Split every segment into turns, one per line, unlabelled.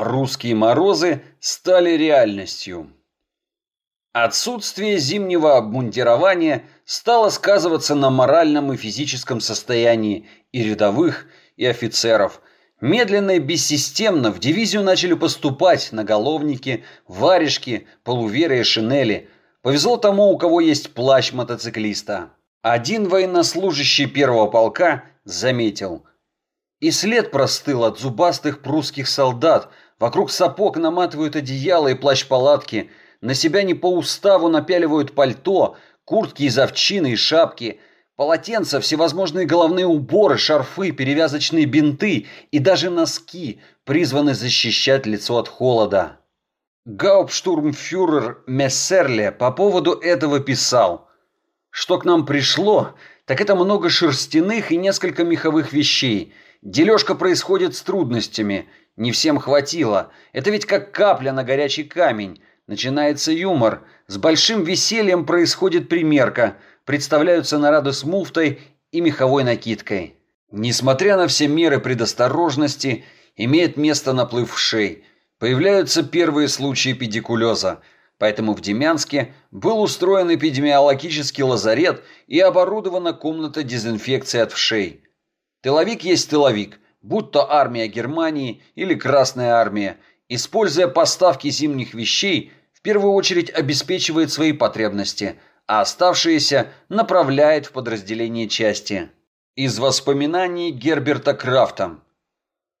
Русские морозы стали реальностью. Отсутствие зимнего обмундирования стало сказываться на моральном и физическом состоянии и рядовых, и офицеров. Медленно и бессистемно в дивизию начали поступать наголовники, варежки, полуверы и шинели. Повезло тому, у кого есть плащ мотоциклиста. Один военнослужащий первого полка заметил. И след простыл от зубастых прусских солдат – Вокруг сапог наматывают одеяло и плащ-палатки, на себя не по уставу напяливают пальто, куртки из овчины и шапки, полотенца, всевозможные головные уборы, шарфы, перевязочные бинты и даже носки призваны защищать лицо от холода. Гауптштурмфюрер Мессерле по поводу этого писал, что к нам пришло, так это много шерстяных и несколько меховых вещей. Дележка происходит с трудностями – не всем хватило. Это ведь как капля на горячий камень. Начинается юмор. С большим весельем происходит примерка. Представляются нарады с муфтой и меховой накидкой. Несмотря на все меры предосторожности, имеет место наплыв шей. Появляются первые случаи педикулеза. Поэтому в Демянске был устроен эпидемиологический лазарет и оборудована комната дезинфекции от вшей. Тыловик есть тыловик – будь то армия Германии или Красная армия, используя поставки зимних вещей, в первую очередь обеспечивает свои потребности, а оставшиеся направляет в подразделение части. Из воспоминаний Герберта Крафта.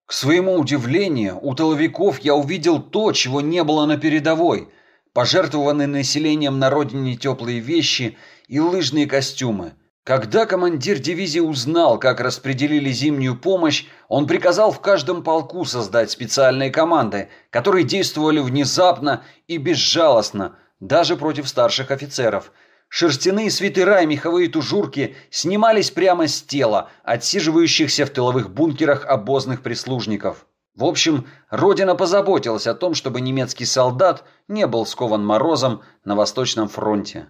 К своему удивлению, у тыловиков я увидел то, чего не было на передовой – пожертвованные населением на родине теплые вещи и лыжные костюмы – когда командир дивизии узнал, как распределили зимнюю помощь, он приказал в каждом полку создать специальные команды, которые действовали внезапно и безжалостно, даже против старших офицеров. Шерстяные свитера и меховые тужурки снимались прямо с тела, отсиживающихся в тыловых бункерах обозных прислужников. В общем, Родина позаботилась о том, чтобы немецкий солдат не был скован морозом на Восточном фронте.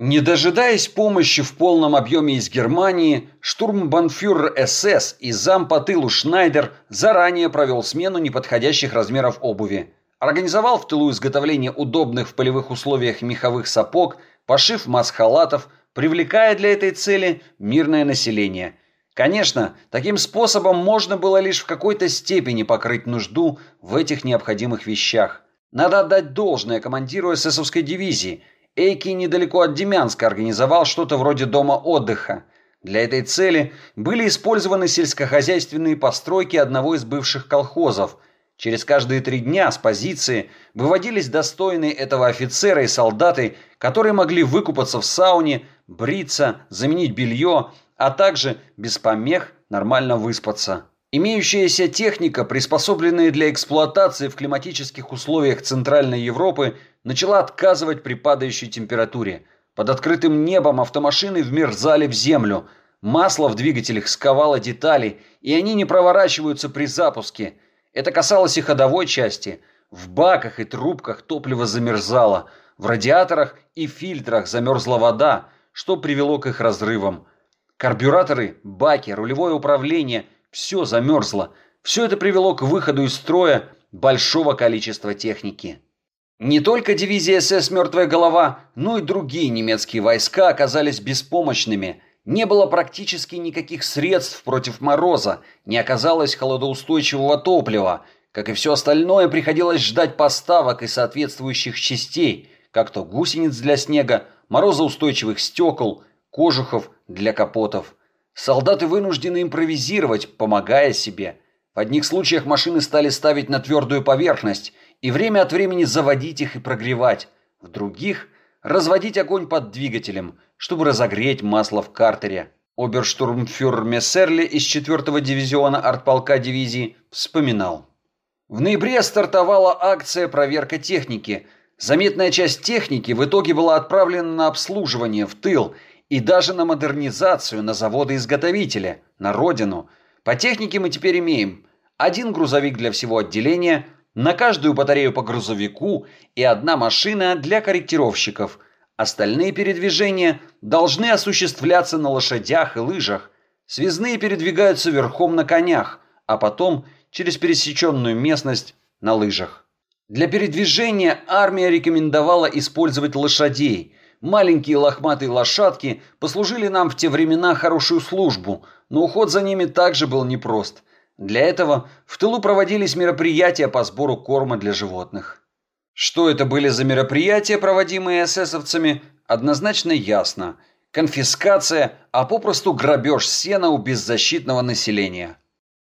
Не дожидаясь помощи в полном объеме из Германии, штурмбанфюрер СС и зам по тылу Шнайдер заранее провел смену неподходящих размеров обуви. Организовал в тылу изготовление удобных в полевых условиях меховых сапог, пошив маск-халатов, привлекая для этой цели мирное население. Конечно, таким способом можно было лишь в какой-то степени покрыть нужду в этих необходимых вещах. Надо отдать должное командиру эсэсовской дивизии – Эйки недалеко от Демянска организовал что-то вроде дома отдыха. Для этой цели были использованы сельскохозяйственные постройки одного из бывших колхозов. Через каждые три дня с позиции выводились достойные этого офицера и солдаты, которые могли выкупаться в сауне, бриться, заменить белье, а также без помех нормально выспаться. Имеющаяся техника, приспособленная для эксплуатации в климатических условиях Центральной Европы, начала отказывать при падающей температуре. Под открытым небом автомашины вмерзали в землю. Масло в двигателях сковало детали, и они не проворачиваются при запуске. Это касалось и ходовой части. В баках и трубках топливо замерзало. В радиаторах и фильтрах замерзла вода, что привело к их разрывам. Карбюраторы, баки, рулевое управление – все замерзло. Все это привело к выходу из строя большого количества техники. Не только дивизия СС «Мертвая голова», но и другие немецкие войска оказались беспомощными. Не было практически никаких средств против мороза, не оказалось холодоустойчивого топлива. Как и все остальное, приходилось ждать поставок и соответствующих частей, как то гусениц для снега, морозоустойчивых стекол, кожухов для капотов – Солдаты вынуждены импровизировать, помогая себе. В одних случаях машины стали ставить на твердую поверхность и время от времени заводить их и прогревать. В других – разводить огонь под двигателем, чтобы разогреть масло в картере. Оберштурмфюрер Мессерли из 4-го дивизиона артполка дивизии вспоминал. В ноябре стартовала акция «Проверка техники». Заметная часть техники в итоге была отправлена на обслуживание в тыл – и даже на модернизацию на заводы-изготовители, на родину. По технике мы теперь имеем один грузовик для всего отделения, на каждую батарею по грузовику и одна машина для корректировщиков. Остальные передвижения должны осуществляться на лошадях и лыжах. Связные передвигаются верхом на конях, а потом через пересеченную местность на лыжах. Для передвижения армия рекомендовала использовать лошадей. Маленькие лохматые лошадки послужили нам в те времена хорошую службу, но уход за ними также был непрост. Для этого в тылу проводились мероприятия по сбору корма для животных. Что это были за мероприятия, проводимые эсэсовцами, однозначно ясно. Конфискация, а попросту грабеж сена у беззащитного населения.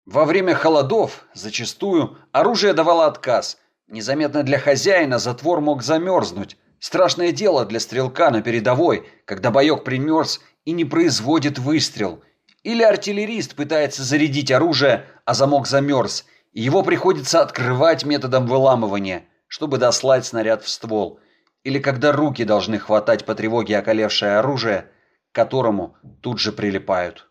Во время холодов, зачастую, оружие давало отказ. Незаметно для хозяина затвор мог замерзнуть. Страшное дело для стрелка на передовой, когда боек примерз и не производит выстрел. Или артиллерист пытается зарядить оружие, а замок замерз, и его приходится открывать методом выламывания – чтобы дослать снаряд в ствол, или когда руки должны хватать по тревоге околевшее оружие, к которому тут же прилипают.